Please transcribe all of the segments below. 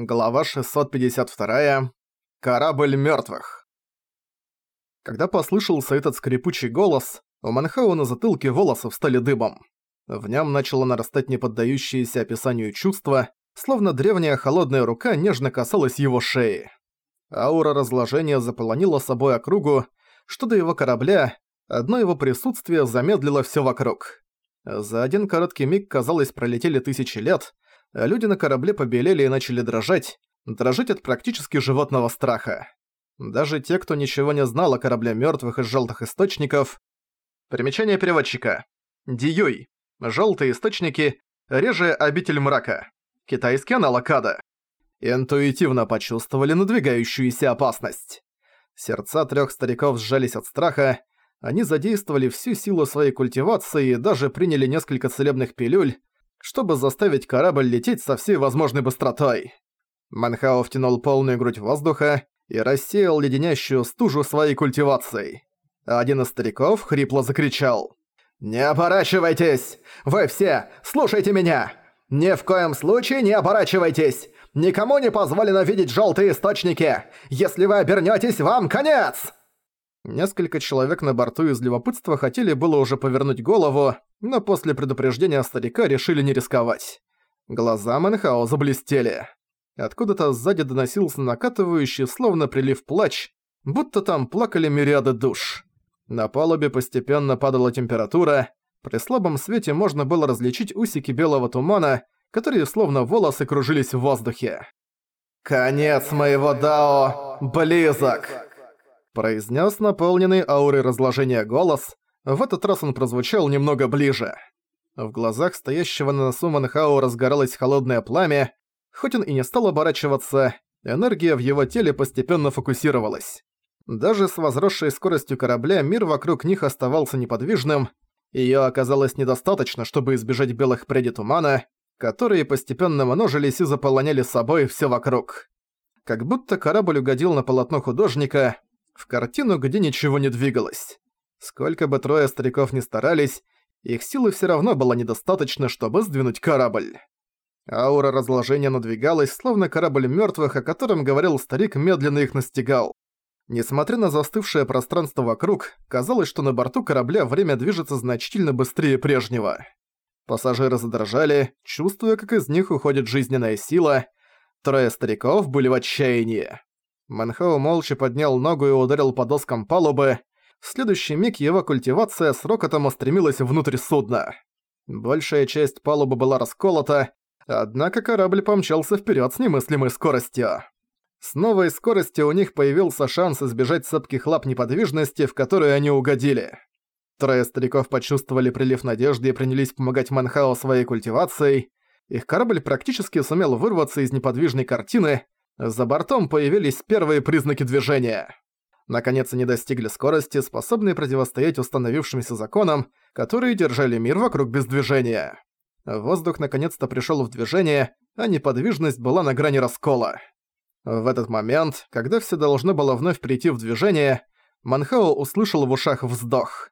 Глава 652. Корабль мёртвых. Когда послышался этот скрипучий голос, у Манхау на затылке волосы встали дыбом. В нём начало нарастать неподдающееся описанию чувство, словно древняя холодная рука нежно касалась его шеи. Аура разложения заполонила собой округу, что до его корабля, одно его присутствие замедлило всё вокруг. За один короткий миг, казалось, пролетели тысячи лет — люди на корабле побелели и начали дрожать, дрожать от практически животного страха. Даже те, кто ничего не знал о корабле мёртвых из жёлтых источников. Примечание переводчика. Диюй. Жёлтые источники. Реже обитель мрака. Китайский аналог. Интуитивно почувствовали надвигающуюся опасность. Сердца трёх стариков сжались от страха, они задействовали всю силу своей культивации и даже приняли несколько целебных пилюль, чтобы заставить корабль лететь со всей возможной быстротой. Манхао втянул полную грудь воздуха и рассеял леденящую стужу своей культивацией. Один из стариков хрипло закричал. «Не оборачивайтесь! Вы все! Слушайте меня! Ни в коем случае не оборачивайтесь! Никому не позволено видеть желтые источники! Если вы обернетесь, вам конец!» Несколько человек на борту из любопытства хотели было уже повернуть голову, но после предупреждения старика решили не рисковать. Глаза Мэнхао заблестели. Откуда-то сзади доносился накатывающий, словно прилив плач, будто там плакали мириады душ. На палубе постепенно падала температура, при слабом свете можно было различить усики белого тумана, которые словно волосы кружились в воздухе. «Конец моего Дао близок!» Произнес наполненный аурой разложения голос, в этот раз он прозвучал немного ближе. В глазах стоящего на носу Манхао разгоралось холодное пламя, хоть он и не стал оборачиваться, энергия в его теле постепенно фокусировалась. Даже с возросшей скоростью корабля мир вокруг них оставался неподвижным, её оказалось недостаточно, чтобы избежать белых прядей тумана, которые постепенно множились и заполоняли собой всё вокруг. Как будто корабль угодил на полотно художника, в картину, где ничего не двигалось. Сколько бы трое стариков ни старались, их силы все равно было недостаточно, чтобы сдвинуть корабль. Аура разложения надвигалась, словно корабль мертвых, о котором говорил старик, медленно их настигал. Несмотря на застывшее пространство вокруг, казалось, что на борту корабля время движется значительно быстрее прежнего. Пассажиры задрожали, чувствуя, как из них уходит жизненная сила. Трое стариков были в отчаянии. Манхау молча поднял ногу и ударил по доскам палубы. В следующий миг его культивация с рокотом устремилась внутрь судна. Большая часть палубы была расколота, однако корабль помчался вперед с немыслимой скоростью. С новой скоростью у них появился шанс избежать цепких лап неподвижности, в которую они угодили. Трое стариков почувствовали прилив надежды и принялись помогать Манхао своей культивацией. Их корабль практически сумел вырваться из неподвижной картины. За бортом появились первые признаки движения. Наконец они достигли скорости, способной противостоять установившимся законам, которые держали мир вокруг без движения. Воздух наконец-то пришёл в движение, а неподвижность была на грани раскола. В этот момент, когда все должно было вновь прийти в движение, Манхао услышал в ушах вздох.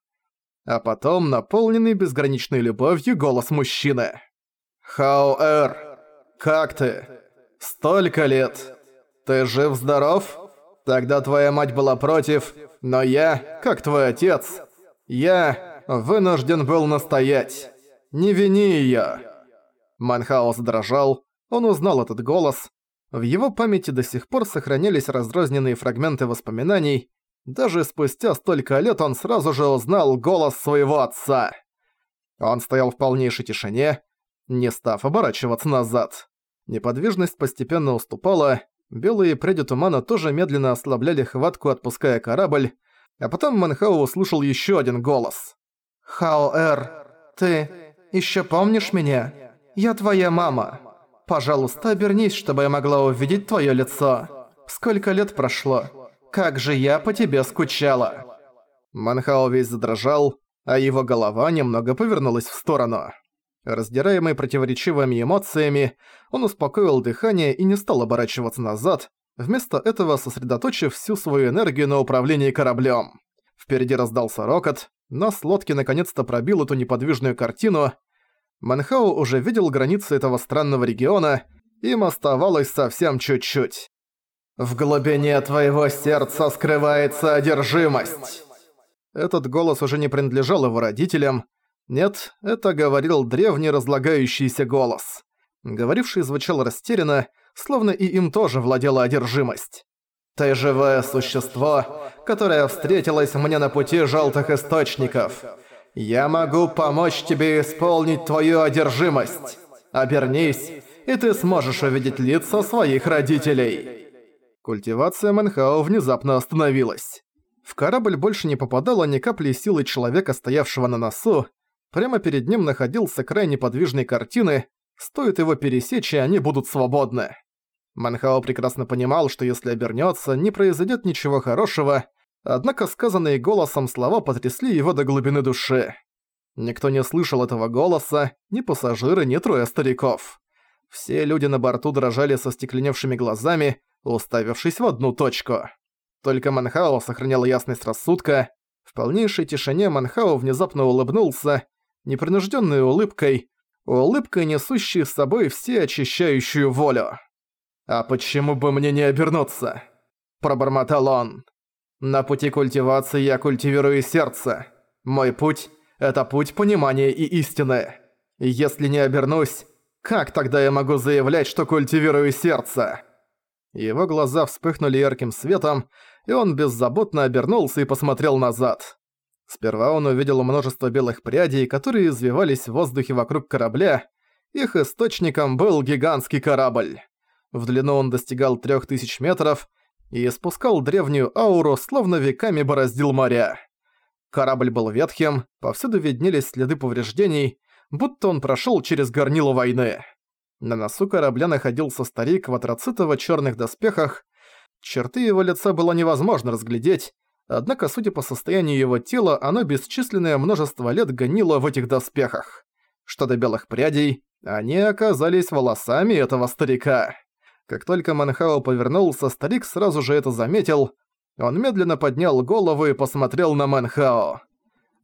А потом наполненный безграничной любовью голос мужчины. «Хао-эр, как ты? Столько лет! Ты жив-здоров?» Тогда твоя мать была против, но я, как твой отец, я вынужден был настоять. Не вини её. Манхаус дрожал, он узнал этот голос. В его памяти до сих пор сохранялись разрозненные фрагменты воспоминаний. Даже спустя столько лет он сразу же узнал голос своего отца. Он стоял в полнейшей тишине, не став оборачиваться назад. Неподвижность постепенно уступала, Белые пряди тумана тоже медленно ослабляли хватку, отпуская корабль, а потом Манхау услышал еще один голос. «Хао-эр, ты еще помнишь меня? Я твоя мама. Пожалуйста, обернись, чтобы я могла увидеть твое лицо. Сколько лет прошло? Как же я по тебе скучала!» Манхао весь задрожал, а его голова немного повернулась в сторону. Раздираемый противоречивыми эмоциями, он успокоил дыхание и не стал оборачиваться назад, вместо этого сосредоточив всю свою энергию на управлении кораблем. Впереди раздался рокот, нос лодки наконец-то пробил эту неподвижную картину. Манхау уже видел границы этого странного региона, Им оставалось совсем чуть-чуть. «В глубине твоего сердца скрывается одержимость!» Этот голос уже не принадлежал его родителям. Нет, это говорил древний разлагающийся голос. Говоривший звучал растерянно, словно и им тоже владела одержимость. «Ты живое существо, которое встретилось мне на пути желтых источников. Я могу помочь тебе исполнить твою одержимость. Обернись, и ты сможешь увидеть лица своих родителей». Культивация Мэнхао внезапно остановилась. В корабль больше не попадало ни капли силы человека, стоявшего на носу. Прямо перед ним находился край неподвижной картины. Стоит его пересечь, и они будут свободны. Манхао прекрасно понимал, что если обернется, не произойдет ничего хорошего, однако сказанные голосом слова потрясли его до глубины души. Никто не слышал этого голоса, ни пассажиры, ни трое стариков. Все люди на борту дрожали со стекленевшими глазами, уставившись в одну точку. Только Манхао сохранял ясность рассудка. В полнейшей тишине Манхао внезапно улыбнулся, непринужденной улыбкой, улыбкой, несущей с собой все очищающую волю. «А почему бы мне не обернуться?» – пробормотал он. «На пути культивации я культивирую сердце. Мой путь – это путь понимания и истины. Если не обернусь, как тогда я могу заявлять, что культивирую сердце?» Его глаза вспыхнули ярким светом, и он беззаботно обернулся и посмотрел назад. Сперва он увидел множество белых прядей, которые извивались в воздухе вокруг корабля. Их источником был гигантский корабль. В длину он достигал 3000 метров и испускал древнюю ауру, словно веками бороздил моря. Корабль был ветхим, повсюду виднелись следы повреждений, будто он прошёл через горнило войны. На носу корабля находился старик в атроцитово-чёрных доспехах. Черты его лица было невозможно разглядеть, однако, судя по состоянию его тела, оно бесчисленное множество лет гонило в этих доспехах. Что до белых прядей, они оказались волосами этого старика. Как только Манхао повернулся, старик сразу же это заметил. Он медленно поднял голову и посмотрел на Манхао.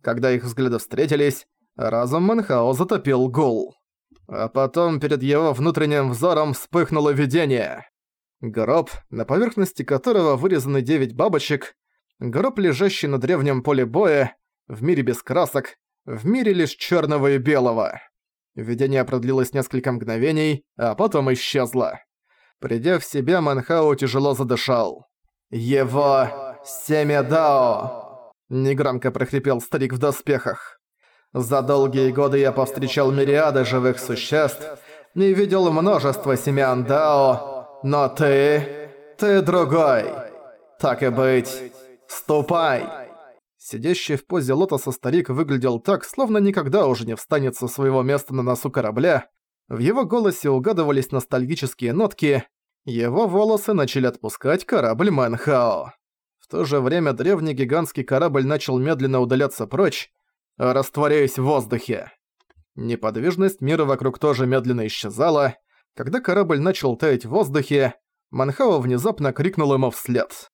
Когда их взгляды встретились, разум Манхао затопил гул. А потом перед его внутренним взором вспыхнуло видение. Гроб, на поверхности которого вырезаны девять бабочек, гроб, лежащий на древнем поле боя, в мире без красок, в мире лишь черного и белого. Видение продлилось несколько мгновений, а потом исчезло. Придя в себя, Манхао тяжело задышал. «Его семя Дао!» – негромко прохрипел старик в доспехах. За долгие годы я повстречал мириады живых существ, не видел множество семян Дао, но ты... ты другой. Так и быть, ступай!» Сидящий в позе лотоса старик выглядел так, словно никогда уже не встанет со своего места на носу корабля. В его голосе угадывались ностальгические нотки, его волосы начали отпускать корабль Мэнхао. В то же время древний гигантский корабль начал медленно удаляться прочь, растворяясь в воздухе. Неподвижность мира вокруг тоже медленно исчезала. Когда корабль начал таять в воздухе, Манхао внезапно крикнул ему вслед.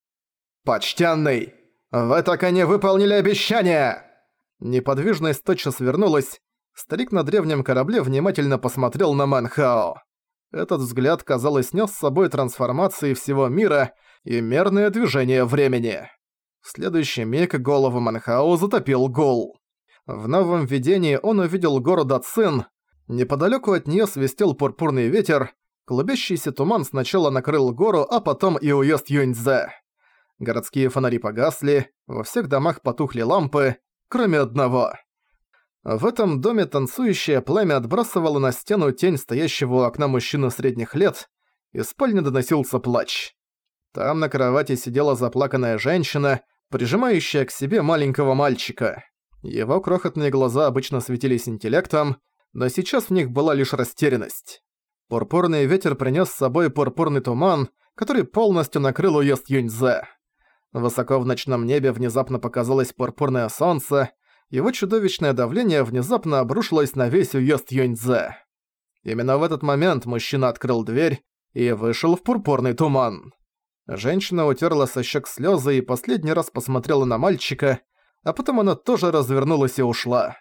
«Почтенный! Вы так и не выполнили обещание!» Неподвижность тотчас вернулась. Старик на древнем корабле внимательно посмотрел на Манхао. Этот взгляд, казалось, нес с собой трансформации всего мира и мерное движение времени. В следующий миг голову Манхао затопил гул. В новом видении он увидел город Ацин. Неподалеку от нее свистел пурпурный ветер. Клубящийся туман сначала накрыл гору, а потом и уезд Юньцзе. Городские фонари погасли, во всех домах потухли лампы, кроме одного. В этом доме танцующее пламя отбрасывало на стену тень стоящего у окна мужчины средних лет, из спальни доносился плач. Там на кровати сидела заплаканная женщина, прижимающая к себе маленького мальчика. Его крохотные глаза обычно светились интеллектом, но сейчас в них была лишь растерянность. Пурпурный ветер принес с собой пурпурный туман, который полностью накрыл уезд Юньзе. Высоко в ночном небе внезапно показалось пурпурное солнце, его чудовищное давление внезапно обрушилось на весь уезд Юньзе. Именно в этот момент мужчина открыл дверь и вышел в пурпурный туман. Женщина утерла со щек слезы и последний раз посмотрела на мальчика, а потом она тоже развернулась и ушла.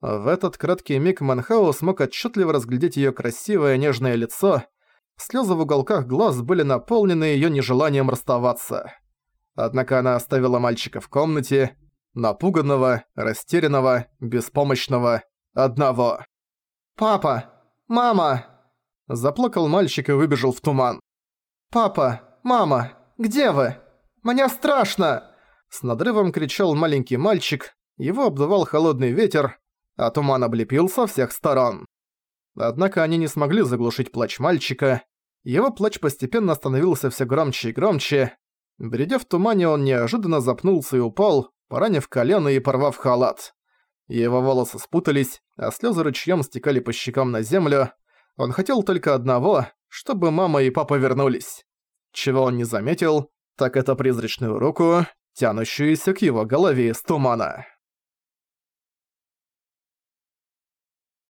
В этот краткий миг Манхау смог отчетливо разглядеть ее красивое нежное лицо. Слёзы в уголках глаз были наполнены её нежеланием расставаться. Однако она оставила мальчика в комнате, напуганного, растерянного, беспомощного, одного. «Папа! Мама!» Заплакал мальчик и выбежал в туман. «Папа! Мама! Где вы? Мне страшно!» С надрывом кричал маленький мальчик, его обдувал холодный ветер, а туман облепил со всех сторон. Однако они не смогли заглушить плач мальчика, его плач постепенно становился все громче и громче. Бредя в тумане, он неожиданно запнулся и упал, поранив колено и порвав халат. Его волосы спутались, а слезы ручьем стекали по щекам на землю. Он хотел только одного, чтобы мама и папа вернулись. Чего он не заметил, так это призрачную руку, тянущуюся к его голове из тумана.